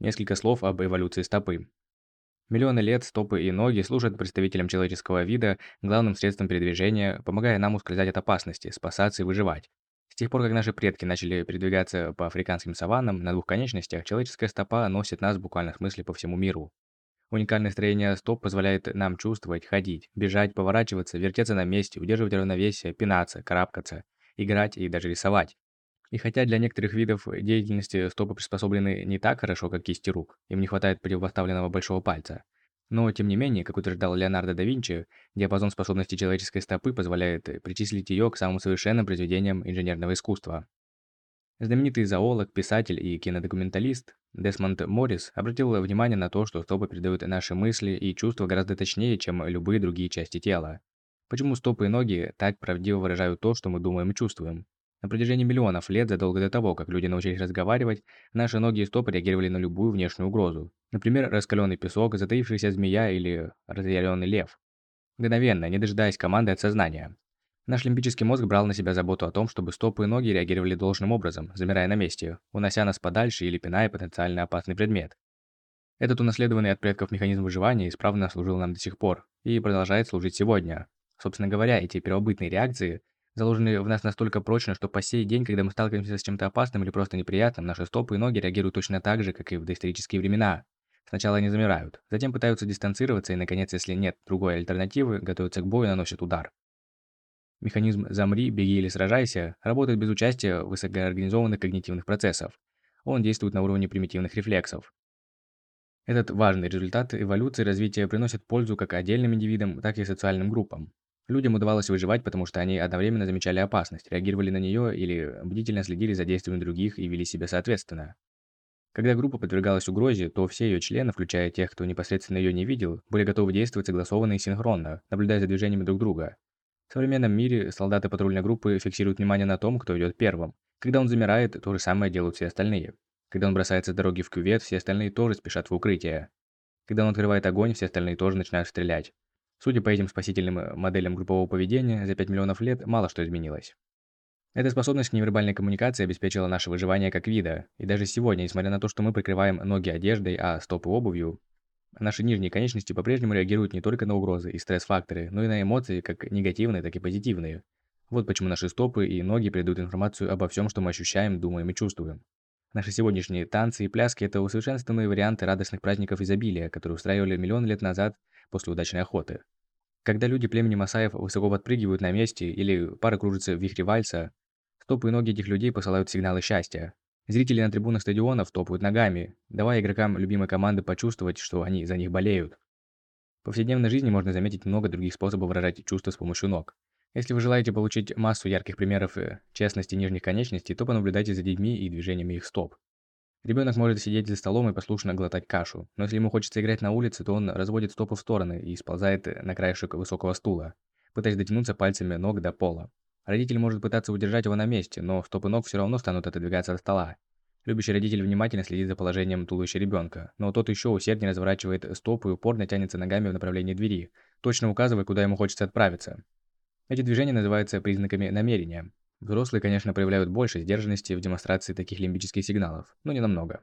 Несколько слов об эволюции стопы. Миллионы лет стопы и ноги служат представителям человеческого вида главным средством передвижения, помогая нам ускользать от опасности, спасаться и выживать. С тех пор, как наши предки начали передвигаться по африканским саваннам на двух конечностях, человеческая стопа носит нас в буквальном смысле по всему миру. Уникальное строение стоп позволяет нам чувствовать, ходить, бежать, поворачиваться, вертеться на месте, удерживать равновесие, пинаться, карабкаться, играть и даже рисовать. И хотя для некоторых видов деятельности стопы приспособлены не так хорошо, как кисти рук, им не хватает противопоставленного большого пальца, но, тем не менее, как утверждал Леонардо да Винчи, диапазон способностей человеческой стопы позволяет причислить ее к самым совершенным произведениям инженерного искусства. Знаменитый зоолог, писатель и кинодокументалист Десмонд Моррис обратил внимание на то, что стопы передают наши мысли и чувства гораздо точнее, чем любые другие части тела. Почему стопы и ноги так правдиво выражают то, что мы думаем и чувствуем? На протяжении миллионов лет, задолго до того, как люди научились разговаривать, наши ноги и стопы реагировали на любую внешнюю угрозу. Например, раскаленный песок, затаившаяся змея или разъяренный лев. Мгновенно, не дожидаясь команды от сознания. Наш лимбический мозг брал на себя заботу о том, чтобы стопы и ноги реагировали должным образом, замирая на месте, унося нас подальше или пиная потенциально опасный предмет. Этот унаследованный от предков механизм выживания исправно служил нам до сих пор и продолжает служить сегодня. Собственно говоря, эти первобытные реакции заложены в нас настолько прочно, что по сей день, когда мы сталкиваемся с чем-то опасным или просто неприятным, наши стопы и ноги реагируют точно так же, как и в доисторические времена. Сначала они замирают, затем пытаются дистанцироваться и, наконец, если нет другой альтернативы, готовятся к бою и наносят удар. Механизм «замри, беги или сражайся» работает без участия высокоорганизованных когнитивных процессов. Он действует на уровне примитивных рефлексов. Этот важный результат эволюции развития приносит пользу как отдельным индивидам, так и социальным группам. Людям удавалось выживать, потому что они одновременно замечали опасность, реагировали на нее или бдительно следили за действиями других и вели себя соответственно. Когда группа подвергалась угрозе, то все ее члены, включая тех, кто непосредственно ее не видел, были готовы действовать согласованно и синхронно, наблюдая за движениями друг друга. В современном мире солдаты патрульной группы фиксируют внимание на том, кто идет первым. Когда он замирает, то же самое делают все остальные. Когда он бросается с дороги в кювет, все остальные тоже спешат в укрытие. Когда он открывает огонь, все остальные тоже начинают стрелять. Судя по этим спасительным э, моделям группового поведения, за 5 миллионов лет мало что изменилось. Эта способность к невербальной коммуникации обеспечила наше выживание как вида, и даже сегодня, несмотря на то, что мы прикрываем ноги одеждой, а стопы обувью, наши нижние конечности по-прежнему реагируют не только на угрозы и стресс-факторы, но и на эмоции, как негативные, так и позитивные. Вот почему наши стопы и ноги передают информацию обо всем, что мы ощущаем, думаем и чувствуем. Наши сегодняшние танцы и пляски – это усовершенствованные варианты радостных праздников изобилия, которые устраивали миллион лет назад после удачной охоты. Когда люди племени Масаев высоко подпрыгивают на месте или пара кружится в вихре вальса, стопы и ноги этих людей посылают сигналы счастья. Зрители на трибунах стадионов топают ногами, давая игрокам любимой команды почувствовать, что они за них болеют. В повседневной жизни можно заметить много других способов выражать чувства с помощью ног. Если вы желаете получить массу ярких примеров э, честности нижних конечностей, то понаблюдайте за детьми и движениями их стоп. Ребенок может сидеть за столом и послушно глотать кашу, но если ему хочется играть на улице, то он разводит стопы в стороны и сползает на краешек высокого стула, пытаясь дотянуться пальцами ног до пола. Родитель может пытаться удержать его на месте, но стопы ног все равно станут отодвигаться от стола. Любящий родитель внимательно следит за положением туловища ребенка, но тот еще усерднее разворачивает стопы и упорно тянется ногами в направлении двери, точно указывая, куда ему хочется отправиться. Эти движения называются признаками намерения. Взрослые, конечно, проявляют больше сдержанности в демонстрации таких лимбических сигналов, но не намного.